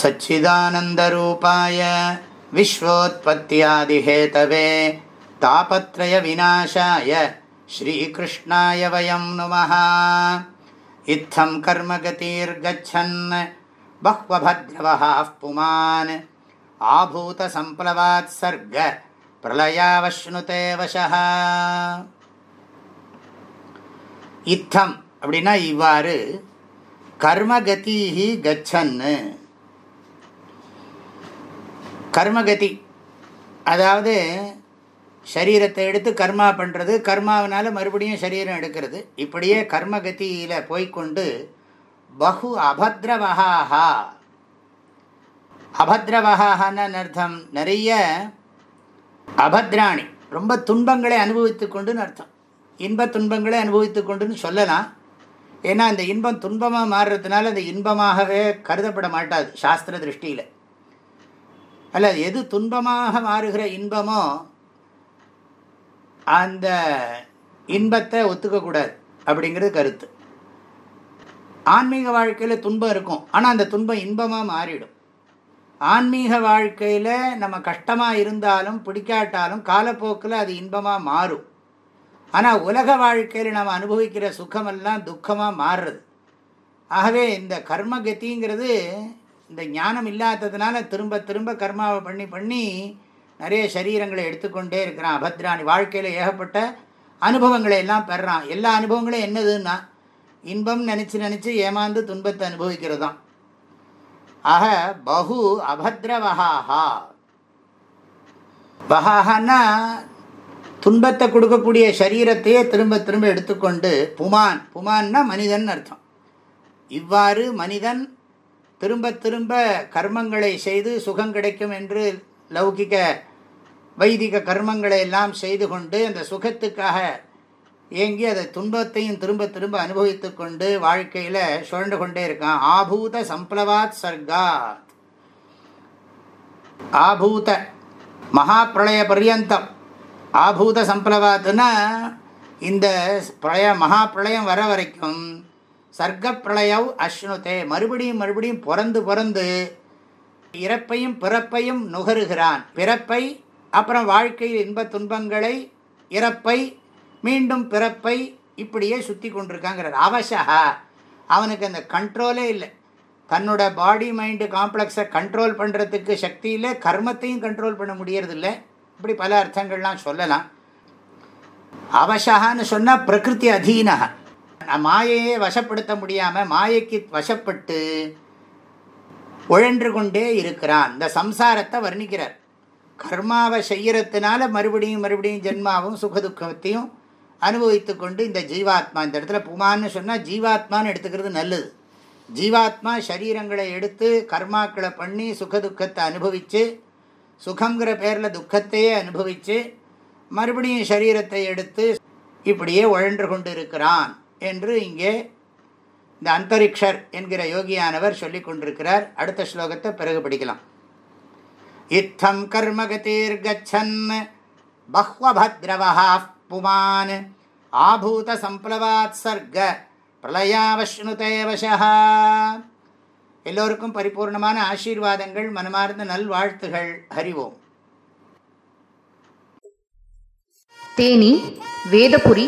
सच्चिदानन्दरूपाय विश्वोत्पत्त्यादिहेतवे तापत्रयविनाशाय श्रीकृष्णाय वयं नुमः इत्थं कर्मगतिर्गच्छन् बह्वभद्रवहाः पुमान् आभूतसम्प्लवात् सर्ग प्रलयावश्नुते वशः இத்தம் அப்படின்னா இவ்வாறு கர்மகதிஹி கச்சன்னு கர்மகதி. அதாவது சரீரத்தை எடுத்து கர்மா பண்ணுறது கர்மாவினால் மறுபடியும் சரீரம் எடுக்கிறது. இப்படியே கர்மகதியில் போய்கொண்டு பகு அபத்ரவகாகா அபத்ரவகான்னு அர்த்தம் நிறைய அபத்ராணி. ரொம்ப துன்பங்களை அனுபவித்து கொண்டுன்னு அர்த்தம். இன்ப துன்பங்களை அனுபவித்து கொண்டுன்னு சொல்லலாம். ஏன்னா அந்த இன்பம் துன்பமாக மாறுறதுனால அந்த இன்பமாகவே கருதப்பட மாட்டாது சாஸ்திர திருஷ்டியில். அல்ல எது துன்பமாக மாறுகிற இன்பமோ அந்த இன்பத்தை ஒத்துக்கக்கூடாது அப்படிங்கிறது கருத்து. ஆன்மீக வாழ்க்கையில் துன்பம் இருக்கும். ஆனால் அந்த துன்பம் இன்பமாக மாறிடும். ஆன்மீக வாழ்க்கையில் நம்ம கஷ்டமாக இருந்தாலும் பிடிக்காட்டாலும் காலப்போக்கில் அது இன்பமாக மாறும். ஆனால் உலக வாழ்க்கையில் நம்ம அனுபவிக்கிற சுகமெல்லாம் துக்கமாக மாறுறது. ஆகவே இந்த கர்மகத்திங்கிறது இந்த ஞானம் இல்லாததுனால திரும்ப திரும்ப கர்மாவை பண்ணி பண்ணி நிறைய சரீரங்களை எடுத்துக்கொண்டே இருக்கிறான். அபத்ராணி வாழ்க்கையில் ஏகப்பட்ட அனுபவங்களை எல்லாம் பெறான். எல்லா அனுபவங்களும் என்னதுன்னா இன்பம் நினச்சி நினச்சி ஏமாந்து துன்பத்தை அனுபவிக்கிறது தான் ஆக பகு அபத்ரவஹாஹா வஹாஹான்னா துன்பத்தை கொடுக்கக்கூடிய சரீரத்தையே திரும்ப திரும்ப எடுத்துக்கொண்டு புமான். புமான்னா மனிதன் அர்த்தம். இவ்வாறு மனிதன் திரும்ப திரும்ப கர்மங்களை செய்து சுகம் கிடைக்கும் என்று லௌகிக வைதிக கர்மங்களை எல்லாம் செய்து கொண்டு அந்த சுகத்துக்காக ஏங்கி அதை துன்பத்தையும் திரும்ப திரும்ப அனுபவித்து கொண்டு வாழ்க்கையில் சுழண்டு கொண்டே இருக்கான். ஆபூத சம்ப்ளவாத் சர்காத். ஆபூத மகாப்பிரளய பர்யந்தம். ஆபூத சம்பளவாத்துனா இந்த பிரளய மகா பிரளயம் வர வரைக்கும் சர்க்க பிரளயவ் அஸ்னுதே. மறுபடியும் மறுபடியும் பிறந்து பிறந்து இறப்பையும் பிறப்பையும் நுகருகிறான். பிறப்பை அப்புறம் வாழ்க்கையில் இன்ப துன்பங்களை இறப்பை மீண்டும் பிறப்பை இப்படியே சுற்றி கொண்டிருக்காங்கிறார். அவசகா அவனுக்கு அந்த கண்ட்ரோலே இல்லை. தன்னோட பாடி மைண்டு காம்ப்ளெக்ஸை கண்ட்ரோல் பண்ணுறதுக்கு சக்தி இல்லை. கர்மத்தையும் கண்ட்ரோல் பண்ண முடியறதில்லை இப்படி பல அர்த்தங்கள்லாம் சொல்லலாம். அவசகான்னு சொன்னால் பிரகிருதி அதீனகா மாயையே வசப்படுத்த முடியாமல் மாயைக்கு வசப்பட்டு உழன்று கொண்டே இருக்கிறான். இந்த சம்சாரத்தை வர்ணிக்கிறார். கர்மாவை செய்யறதுனால மறுபடியும் மறுபடியும் ஜென்மாவும் சுகதுக்கத்தையும் அனுபவித்து கொண்டு இந்த ஜீவாத்மா இந்த இடத்துல புமான்னு சொன்னால் ஜீவாத்மான்னு எடுத்துக்கிறது நல்லது. ஜீவாத்மா சரீரங்களை எடுத்து கர்மாக்களை பண்ணி சுகதுக்கத்தை அனுபவித்து சுகங்கிற பேரில் துக்கத்தையே அனுபவித்து மறுபடியும் சரீரத்தை எடுத்து இப்படியே உழன்று கொண்டு இருக்கிறான். என்று இங்கே இந்த அந்தரிக்ஷர் என்கிற யோகியானவர் சொல்லிக் கொண்டிருக்கிறார். அடுத்த ஸ்லோகத்தை பிறகு படிக்கலாம். இத்தம் கர்மகதீர் கச்சன் பஹ்வபத்ரவஹா புமான் ஆபூத சம்ப்ளவாத் சர்க பிரளயாவஷ்ணுதே வசா எல்லோருக்கும் பரிபூர்ணமான ஆசீர்வாதங்கள் மனமார்ந்த நல்வாழ்த்துகள். அறிவோம் தேனி வேதபுரி